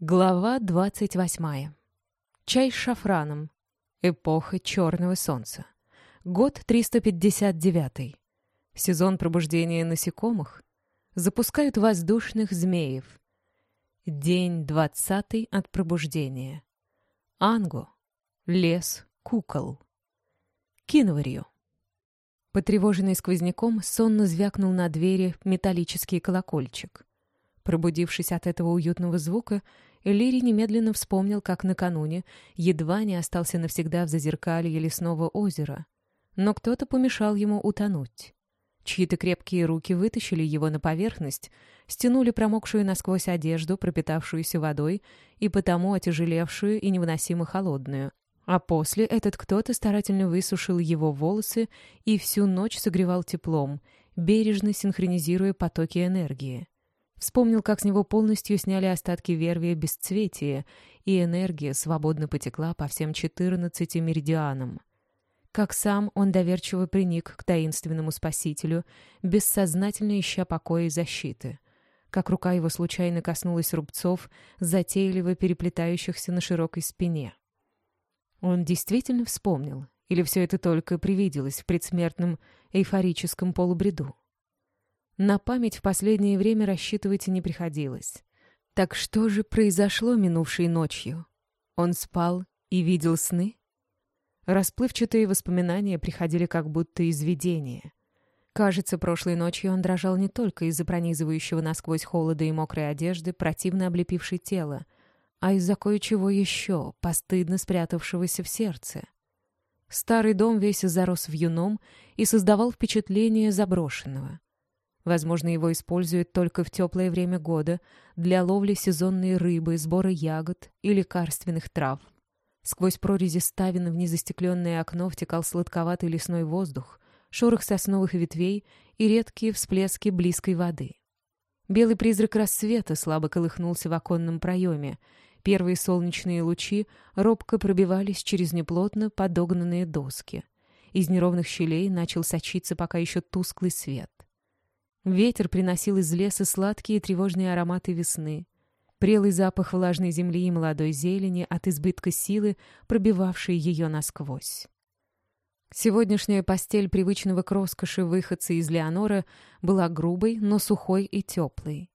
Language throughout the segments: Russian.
Глава двадцать восьмая. Чай с шафраном. Эпоха черного солнца. Год 359. Сезон пробуждения насекомых. Запускают воздушных змеев. День двадцатый от пробуждения. Ангу. Лес кукол. Киноварью. Потревоженный сквозняком, сонно звякнул на двери металлический колокольчик. Пробудившись от этого уютного звука, Элири немедленно вспомнил, как накануне едва не остался навсегда в зазеркалье лесного озера. Но кто-то помешал ему утонуть. Чьи-то крепкие руки вытащили его на поверхность, стянули промокшую насквозь одежду, пропитавшуюся водой, и потому отяжелевшую и невыносимо холодную. А после этот кто-то старательно высушил его волосы и всю ночь согревал теплом, бережно синхронизируя потоки энергии. Вспомнил, как с него полностью сняли остатки вервия бесцветия, и энергия свободно потекла по всем четырнадцати меридианам. Как сам он доверчиво приник к таинственному спасителю, бессознательно ища покоя и защиты. Как рука его случайно коснулась рубцов, затейливо переплетающихся на широкой спине. Он действительно вспомнил, или все это только привиделось в предсмертном эйфорическом полубреду? На память в последнее время рассчитывать не приходилось. Так что же произошло минувшей ночью? Он спал и видел сны? Расплывчатые воспоминания приходили как будто из видения. Кажется, прошлой ночью он дрожал не только из-за пронизывающего насквозь холода и мокрой одежды, противно облепившей тело, а из-за кое-чего еще, постыдно спрятавшегося в сердце. Старый дом весь зарос вьюном и создавал впечатление заброшенного. Возможно, его используют только в теплое время года для ловли сезонной рыбы, сбора ягод и лекарственных трав. Сквозь прорези ставен в незастекленное окно втекал сладковатый лесной воздух, шорох сосновых ветвей и редкие всплески близкой воды. Белый призрак рассвета слабо колыхнулся в оконном проеме. Первые солнечные лучи робко пробивались через неплотно подогнанные доски. Из неровных щелей начал сочиться пока еще тусклый свет. Ветер приносил из леса сладкие тревожные ароматы весны. Прелый запах влажной земли и молодой зелени от избытка силы, пробивавшей ее насквозь. Сегодняшняя постель привычного к роскоши выходца из Леонора была грубой, но сухой и теплой.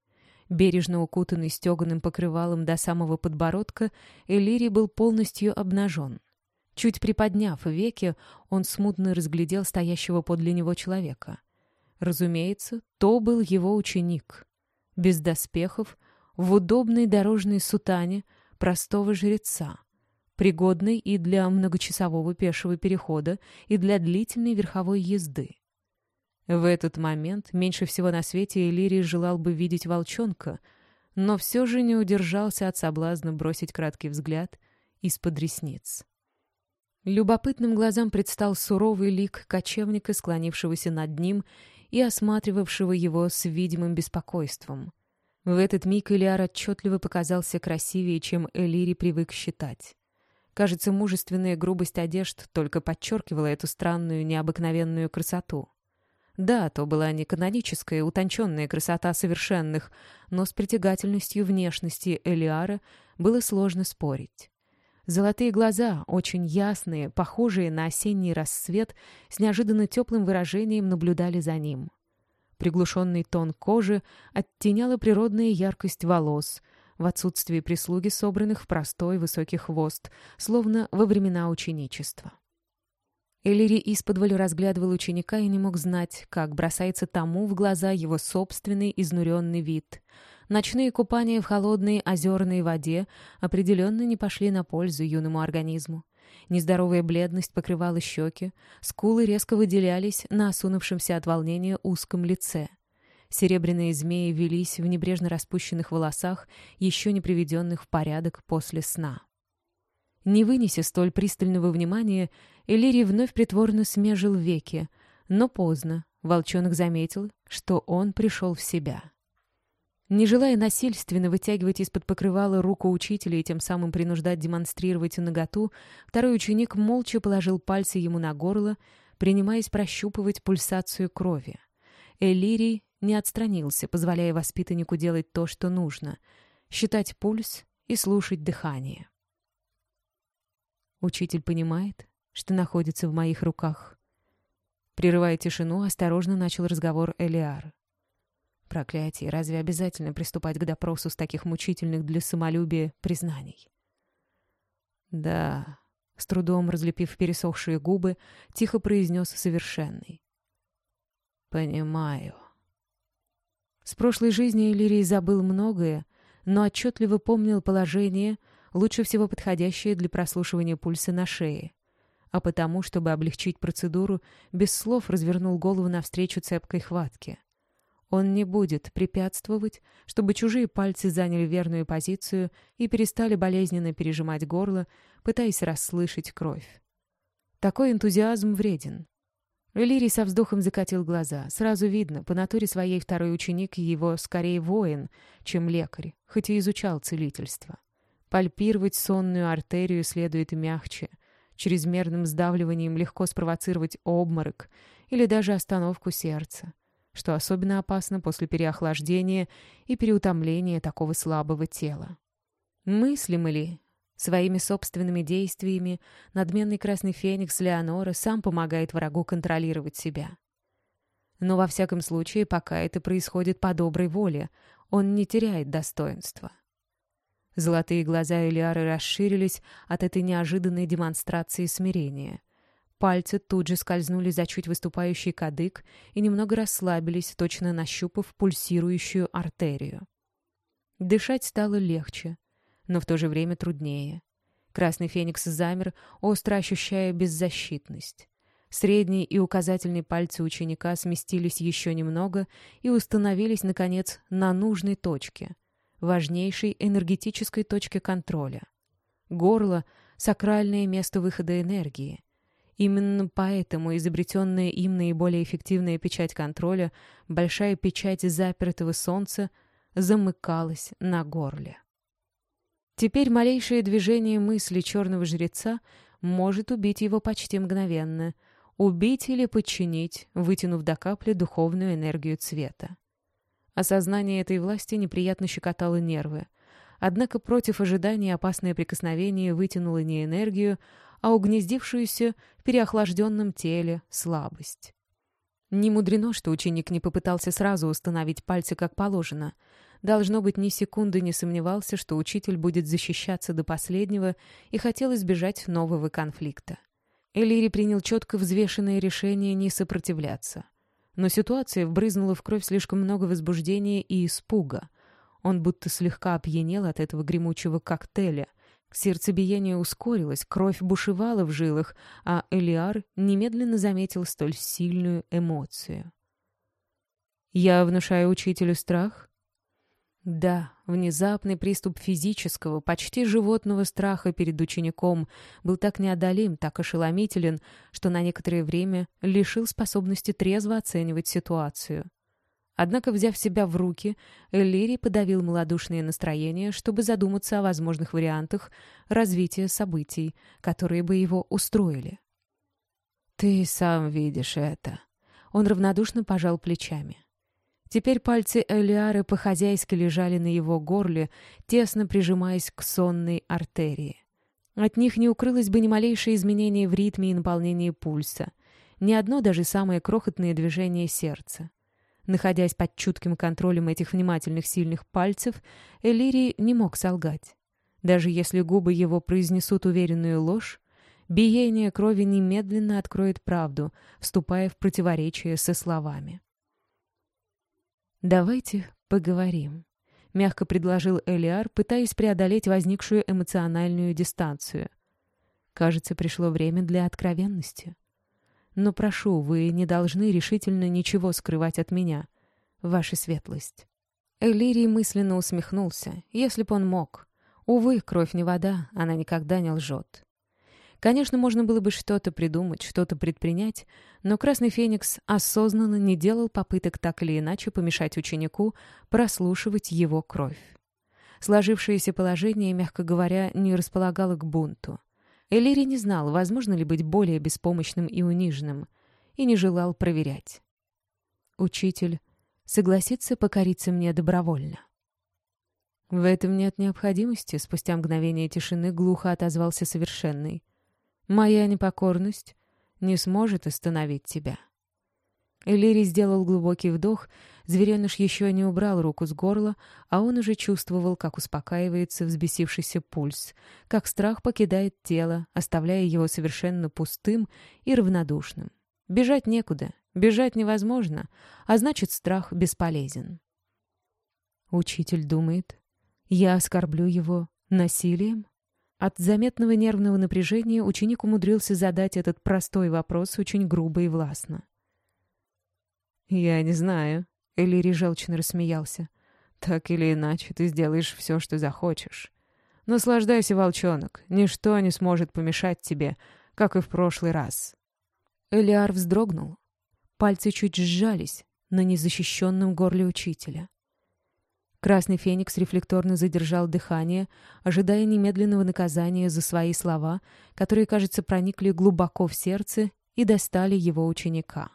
Бережно укутанный стеганым покрывалом до самого подбородка, Элирий был полностью обнажен. Чуть приподняв веки, он смутно разглядел стоящего подле него человека — Разумеется, то был его ученик. Без доспехов, в удобной дорожной сутане простого жреца, пригодной и для многочасового пешего перехода, и для длительной верховой езды. В этот момент меньше всего на свете Элирий желал бы видеть волчонка, но все же не удержался от соблазна бросить краткий взгляд из-под ресниц. Любопытным глазам предстал суровый лик кочевника, склонившегося над ним и осматривавшего его с видимым беспокойством. В этот миг Элиар отчетливо показался красивее, чем Элири привык считать. Кажется, мужественная грубость одежд только подчеркивала эту странную, необыкновенную красоту. Да, то была не каноническая, утонченная красота совершенных, но с притягательностью внешности Элиара было сложно спорить. Золотые глаза, очень ясные, похожие на осенний рассвет, с неожиданно теплым выражением наблюдали за ним. Приглушенный тон кожи оттеняла природная яркость волос, в отсутствии прислуги, собранных в простой высокий хвост, словно во времена ученичества. Элири исподволь разглядывал ученика и не мог знать, как бросается тому в глаза его собственный изнуренный вид — Ночные купания в холодной озерной воде определенно не пошли на пользу юному организму. Нездоровая бледность покрывала щеки, скулы резко выделялись на осунувшемся от волнения узком лице. Серебряные змеи велись в небрежно распущенных волосах, еще не приведенных в порядок после сна. Не вынеся столь пристального внимания, Элири вновь притворно смежил веки, но поздно волчонок заметил, что он пришел в себя. Не желая насильственно вытягивать из-под покрывала руку учителя и тем самым принуждать демонстрировать наготу, второй ученик молча положил пальцы ему на горло, принимаясь прощупывать пульсацию крови. Элирий не отстранился, позволяя воспитаннику делать то, что нужно — считать пульс и слушать дыхание. Учитель понимает, что находится в моих руках. Прерывая тишину, осторожно начал разговор Элиар. Проклятие, разве обязательно приступать к допросу с таких мучительных для самолюбия признаний? Да, с трудом разлепив пересохшие губы, тихо произнес совершенный. Понимаю. С прошлой жизни Иллирий забыл многое, но отчетливо помнил положение, лучше всего подходящее для прослушивания пульса на шее. А потому, чтобы облегчить процедуру, без слов развернул голову навстречу цепкой хватке. Он не будет препятствовать, чтобы чужие пальцы заняли верную позицию и перестали болезненно пережимать горло, пытаясь расслышать кровь. Такой энтузиазм вреден. Лирий со вздохом закатил глаза. Сразу видно, по натуре своей второй ученик его скорее воин, чем лекарь, хоть и изучал целительство. Пальпировать сонную артерию следует мягче. Чрезмерным сдавливанием легко спровоцировать обморок или даже остановку сердца, что особенно опасно после переохлаждения и переутомления такого слабого тела. Мыслим ли Своими собственными действиями надменный красный феникс Леонора сам помогает врагу контролировать себя. Но во всяком случае, пока это происходит по доброй воле, он не теряет достоинства. Золотые глаза Элиары расширились от этой неожиданной демонстрации смирения. Пальцы тут же скользнули за чуть выступающий кадык и немного расслабились, точно нащупав пульсирующую артерию. Дышать стало легче, но в то же время труднее. Красный феникс замер, остро ощущая беззащитность. Средний и указательный пальцы ученика сместились еще немного и установились, наконец, на нужной точке, важнейшей энергетической точке контроля. Горло — сакральное место выхода энергии. Именно поэтому изобретенная им наиболее эффективная печать контроля, большая печать запертого солнца, замыкалась на горле. Теперь малейшее движение мысли черного жреца может убить его почти мгновенно. Убить или подчинить, вытянув до капли духовную энергию цвета. Осознание этой власти неприятно щекотало нервы. Однако против ожидания опасное прикосновение вытянуло не энергию, а угнездившуюся в переохлажденном теле слабость. Не мудрено, что ученик не попытался сразу установить пальцы как положено — Должно быть, ни секунды не сомневался, что учитель будет защищаться до последнего и хотел избежать нового конфликта. Элири принял четко взвешенное решение не сопротивляться. Но ситуация вбрызнула в кровь слишком много возбуждения и испуга. Он будто слегка опьянел от этого гремучего коктейля. Сердцебиение ускорилось, кровь бушевала в жилах, а Элиар немедленно заметил столь сильную эмоцию. «Я внушаю учителю страх?» Да, внезапный приступ физического, почти животного страха перед учеником был так неодолим, так ошеломителен, что на некоторое время лишил способности трезво оценивать ситуацию. Однако, взяв себя в руки, Эллири подавил малодушное настроение, чтобы задуматься о возможных вариантах развития событий, которые бы его устроили. «Ты сам видишь это». Он равнодушно пожал плечами. Теперь пальцы Элиары по-хозяйски лежали на его горле, тесно прижимаясь к сонной артерии. От них не укрылось бы ни малейшее изменение в ритме и наполнении пульса, ни одно даже самое крохотное движение сердца. Находясь под чутким контролем этих внимательных сильных пальцев, Элирий не мог солгать. Даже если губы его произнесут уверенную ложь, биение крови немедленно откроет правду, вступая в противоречие со словами. «Давайте поговорим», — мягко предложил Элиар, пытаясь преодолеть возникшую эмоциональную дистанцию. «Кажется, пришло время для откровенности. Но прошу, вы не должны решительно ничего скрывать от меня, ваша светлость». Элирий мысленно усмехнулся, если б он мог. Увы, кровь не вода, она никогда не лжет. Конечно, можно было бы что-то придумать, что-то предпринять, но Красный Феникс осознанно не делал попыток так или иначе помешать ученику прослушивать его кровь. Сложившееся положение, мягко говоря, не располагало к бунту. Элири не знал, возможно ли быть более беспомощным и униженным, и не желал проверять. Учитель согласится покориться мне добровольно. В этом нет необходимости, спустя мгновение тишины глухо отозвался совершенный. Моя непокорность не сможет остановить тебя. Элири сделал глубокий вдох, звереныш еще не убрал руку с горла, а он уже чувствовал, как успокаивается взбесившийся пульс, как страх покидает тело, оставляя его совершенно пустым и равнодушным. Бежать некуда, бежать невозможно, а значит, страх бесполезен. Учитель думает, я оскорблю его насилием? От заметного нервного напряжения ученик умудрился задать этот простой вопрос очень грубо и властно. «Я не знаю», — Элири желчно рассмеялся. «Так или иначе, ты сделаешь все, что захочешь. Наслаждайся, волчонок, ничто не сможет помешать тебе, как и в прошлый раз». Элиар вздрогнул. Пальцы чуть сжались на незащищенном горле учителя. Красный феникс рефлекторно задержал дыхание, ожидая немедленного наказания за свои слова, которые, кажется, проникли глубоко в сердце и достали его ученика.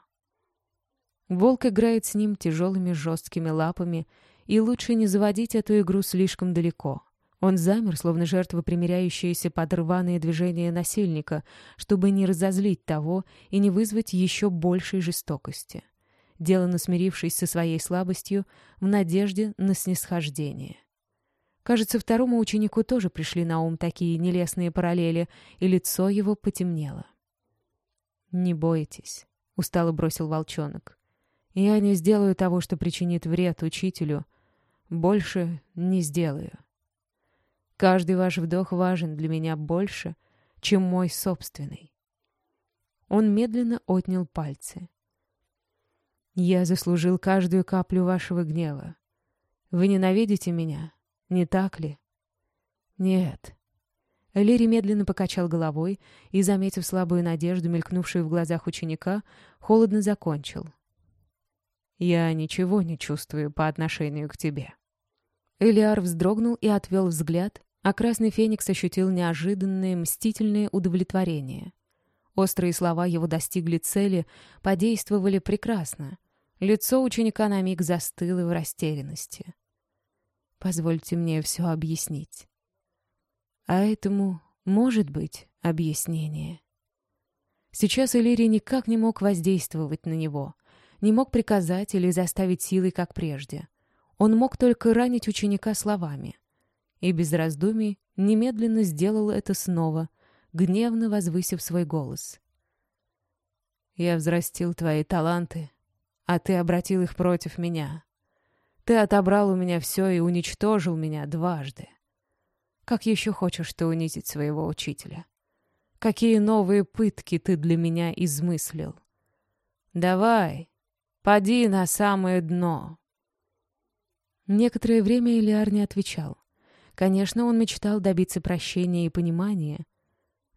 Волк играет с ним тяжелыми жесткими лапами, и лучше не заводить эту игру слишком далеко. Он замер, словно жертва, примиряющаяся под рваные движения насильника, чтобы не разозлить того и не вызвать еще большей жестокости. Делано смирившись со своей слабостью, в надежде на снисхождение. Кажется, второму ученику тоже пришли на ум такие нелестные параллели, и лицо его потемнело. «Не бойтесь», — устало бросил волчонок. Я не сделаю того, что причинит вред учителю. Больше не сделаю. Каждый ваш вдох важен для меня больше, чем мой собственный. Он медленно отнял пальцы. Я заслужил каждую каплю вашего гнева. Вы ненавидите меня, не так ли? Нет. Лири медленно покачал головой и, заметив слабую надежду, мелькнувшую в глазах ученика, холодно закончил. Я ничего не чувствую по отношению к тебе». Элиар вздрогнул и отвел взгляд, а Красный Феникс ощутил неожиданное мстительное удовлетворение. Острые слова его достигли цели, подействовали прекрасно. Лицо ученика на миг застыло в растерянности. «Позвольте мне все объяснить». А этому может быть объяснение. Сейчас Элири никак не мог воздействовать на него — не мог приказать или заставить силой, как прежде. Он мог только ранить ученика словами. И без раздумий немедленно сделал это снова, гневно возвысив свой голос. «Я взрастил твои таланты, а ты обратил их против меня. Ты отобрал у меня все и уничтожил меня дважды. Как еще хочешь ты унизить своего учителя? Какие новые пытки ты для меня измыслил? Давай, Поди на самое дно!» Некоторое время Элиар не отвечал. Конечно, он мечтал добиться прощения и понимания.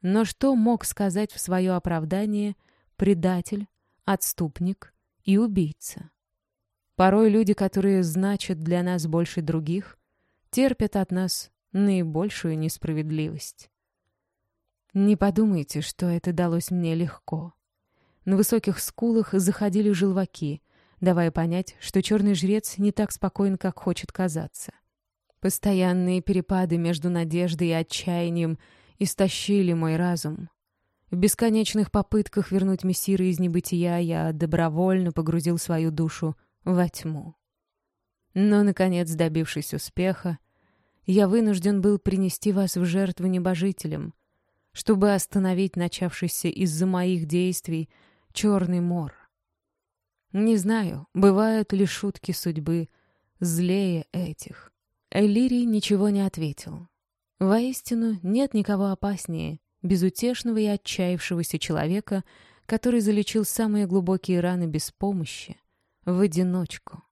Но что мог сказать в свое оправдание предатель, отступник и убийца? Порой люди, которые значат для нас больше других, терпят от нас наибольшую несправедливость. Не подумайте, что это далось мне легко. На высоких скулах заходили желваки, давая понять, что черный жрец не так спокоен, как хочет казаться. Постоянные перепады между надеждой и отчаянием истощили мой разум. В бесконечных попытках вернуть мессира из небытия я добровольно погрузил свою душу во тьму. Но, наконец, добившись успеха, я вынужден был принести вас в жертву небожителям, чтобы остановить начавшийся из-за моих действий черный мор. Не знаю, бывают ли шутки судьбы злее этих. Элирий ничего не ответил. Воистину, нет никого опаснее безутешного и отчаявшегося человека, который залечил самые глубокие раны без помощи, в одиночку.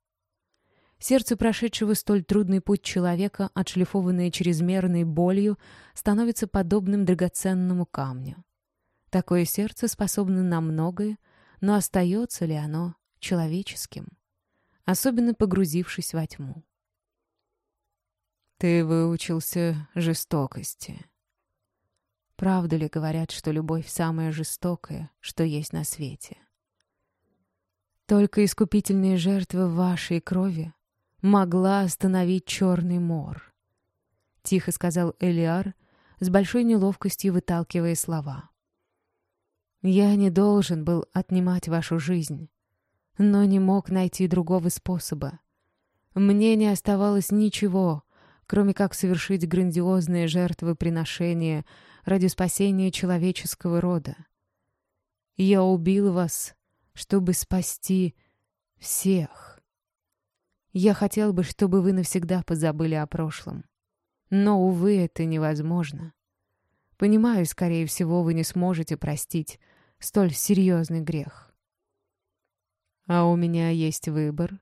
Сердце прошедшего столь трудный путь человека, отшлифованное чрезмерной болью, становится подобным драгоценному камню. Такое сердце способно на многое, но остается ли оно человеческим, особенно погрузившись во тьму? Ты выучился жестокости. Правда ли говорят, что любовь самая жестокая, что есть на свете? Только искупительная жертва вашей крови могла остановить черный мор. тихо сказал Элиар, с большой неловкостью выталкивая слова. «Я не должен был отнимать вашу жизнь, но не мог найти другого способа. Мне не оставалось ничего, кроме как совершить грандиозные жертвоприношения ради спасения человеческого рода. Я убил вас, чтобы спасти всех. Я хотел бы, чтобы вы навсегда позабыли о прошлом. Но, увы, это невозможно. Понимаю, скорее всего, вы не сможете простить столь серьезный грех. А у меня есть выбор.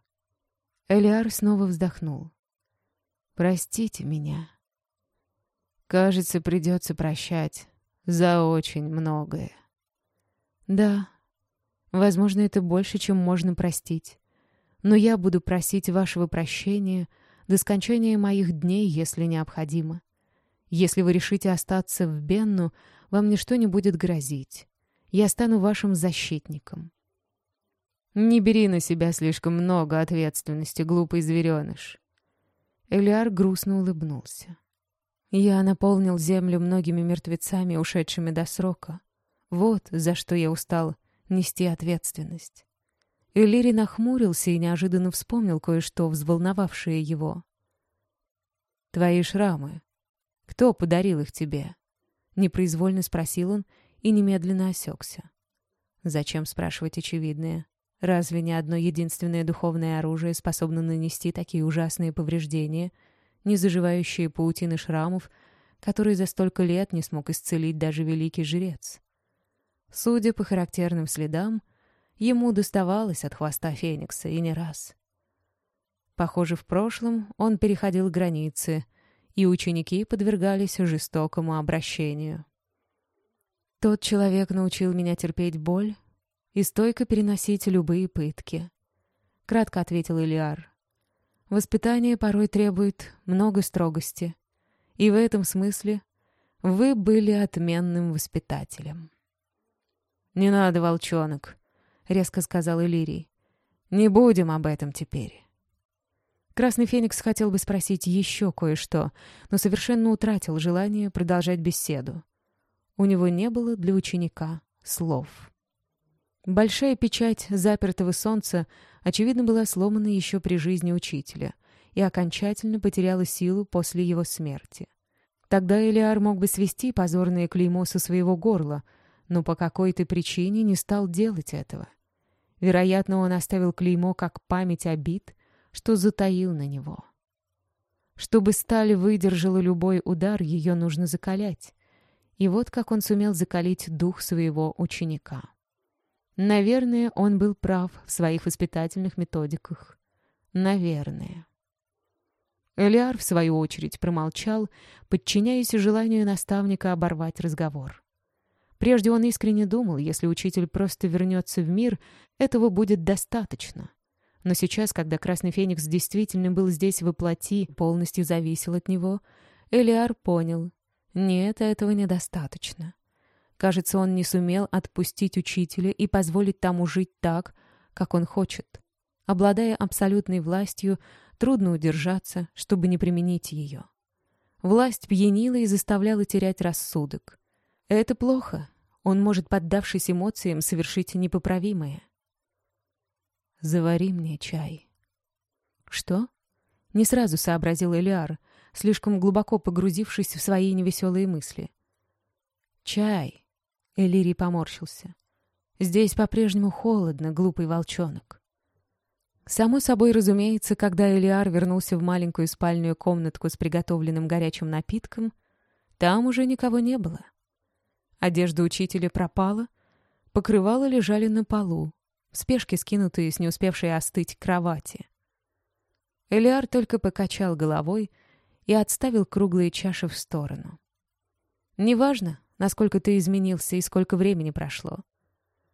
Элиар снова вздохнул. Простите меня. Кажется, придется прощать за очень многое. Да, возможно, это больше, чем можно простить. Но я буду просить вашего прощения — до скончания моих дней, если необходимо. Если вы решите остаться в Бенну, вам ничто не будет грозить. Я стану вашим защитником. Не бери на себя слишком много ответственности, глупый звереныш. Элиар грустно улыбнулся. Я наполнил землю многими мертвецами, ушедшими до срока. Вот за что я устал нести ответственность. Элири нахмурился и неожиданно вспомнил кое-что, взволновавшее его. «Твои шрамы. Кто подарил их тебе?» Непроизвольно спросил он и немедленно осекся. Зачем спрашивать очевидное? Разве ни одно единственное духовное оружие способно нанести такие ужасные повреждения, не заживающие паутины шрамов, которые за столько лет не смог исцелить даже великий жрец? Судя по характерным следам, ему доставалось от хвоста Феникса и не раз. Похоже, в прошлом он переходил границы, и ученики подвергались жестокому обращению. Тот человек научил меня терпеть боль и стойко переносить любые пытки. Кратко ответил Илиар. Воспитание порой требует много строгости, и в этом смысле вы были отменным воспитателем. «Не надо, волчонок», — резко сказал Иллирий. «Не будем об этом теперь». Красный Феникс хотел бы спросить еще кое-что, но совершенно утратил желание продолжать беседу. У него не было для ученика слов. Большая печать запертого солнца, очевидно, была сломана еще при жизни учителя и окончательно потеряла силу после его смерти. Тогда Элиар мог бы свести позорное клеймо со своего горла, но по какой-то причине не стал делать этого. Вероятно, он оставил клеймо как память обид, что затаил на него. Чтобы сталь выдержала любой удар, ее нужно закалять. И вот как он сумел закалить дух своего ученика. Наверное, он был прав в своих воспитательных методиках. Наверное. Элиар, в свою очередь, промолчал, подчиняясь желанию наставника оборвать разговор. Прежде он искренне думал, если учитель просто вернется в мир, этого будет достаточно. Но сейчас, когда Красный Феникс действительно был здесь воплоти, полностью зависел от него, Элиар понял, нет, этого недостаточно. Кажется, он не сумел отпустить учителя и позволить тому жить так, как он хочет. Обладая абсолютной властью, трудно удержаться, чтобы не применить ее. Власть пьянила и заставляла терять рассудок. Это плохо. Он может, поддавшись эмоциям, совершить непоправимое. «Завари мне чай». «Что?» — не сразу сообразил Элиар, слишком глубоко погрузившись в свои невеселые мысли. «Чай», — Элирий поморщился. «Здесь по-прежнему холодно, глупый волчонок». Само собой разумеется, когда Элиар вернулся в маленькую спальную комнатку с приготовленным горячим напитком, там уже никого не было. Одежда учителя пропала, покрывала лежали на полу, в спешке скинутые с не успевшей остыть кровати. Элиар только покачал головой и отставил круглые чаши в сторону. «Неважно, насколько ты изменился и сколько времени прошло.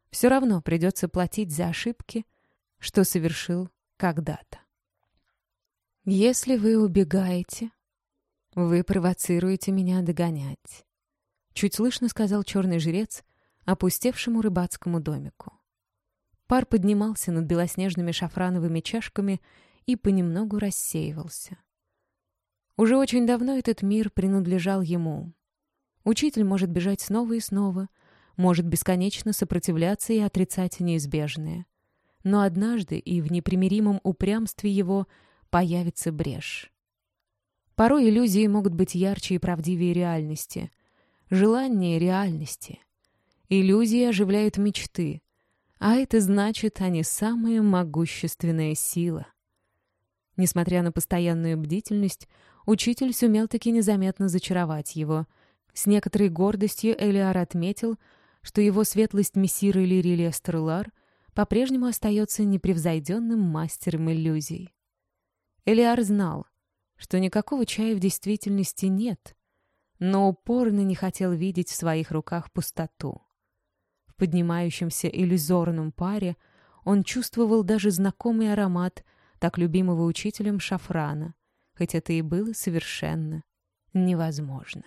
Все равно придется платить за ошибки, что совершил когда-то. Если вы убегаете, вы провоцируете меня догонять. Чуть слышно сказал черный жрец опустевшему рыбацкому домику. Пар поднимался над белоснежными шафрановыми чашками и понемногу рассеивался. Уже очень давно этот мир принадлежал ему. Учитель может бежать снова и снова, может бесконечно сопротивляться и отрицать неизбежное. Но однажды и в непримиримом упрямстве его появится брешь. Порой иллюзии могут быть ярче и правдивее реальности. Желание реальности. Иллюзии оживляют мечты, а это значит, они самая могущественная сила. Несмотря на постоянную бдительность, учитель сумел таки незаметно зачаровать его. С некоторой гордостью Элиар отметил, что его светлость мессир Лирилия Стерлар по-прежнему остается непревзойденным мастером иллюзий. Элиар знал, что никакого чая в действительности нет, но упорно не хотел видеть в своих руках пустоту. В поднимающемся иллюзорном паре он чувствовал даже знакомый аромат так любимого учителем шафрана, хоть это и было совершенно невозможно.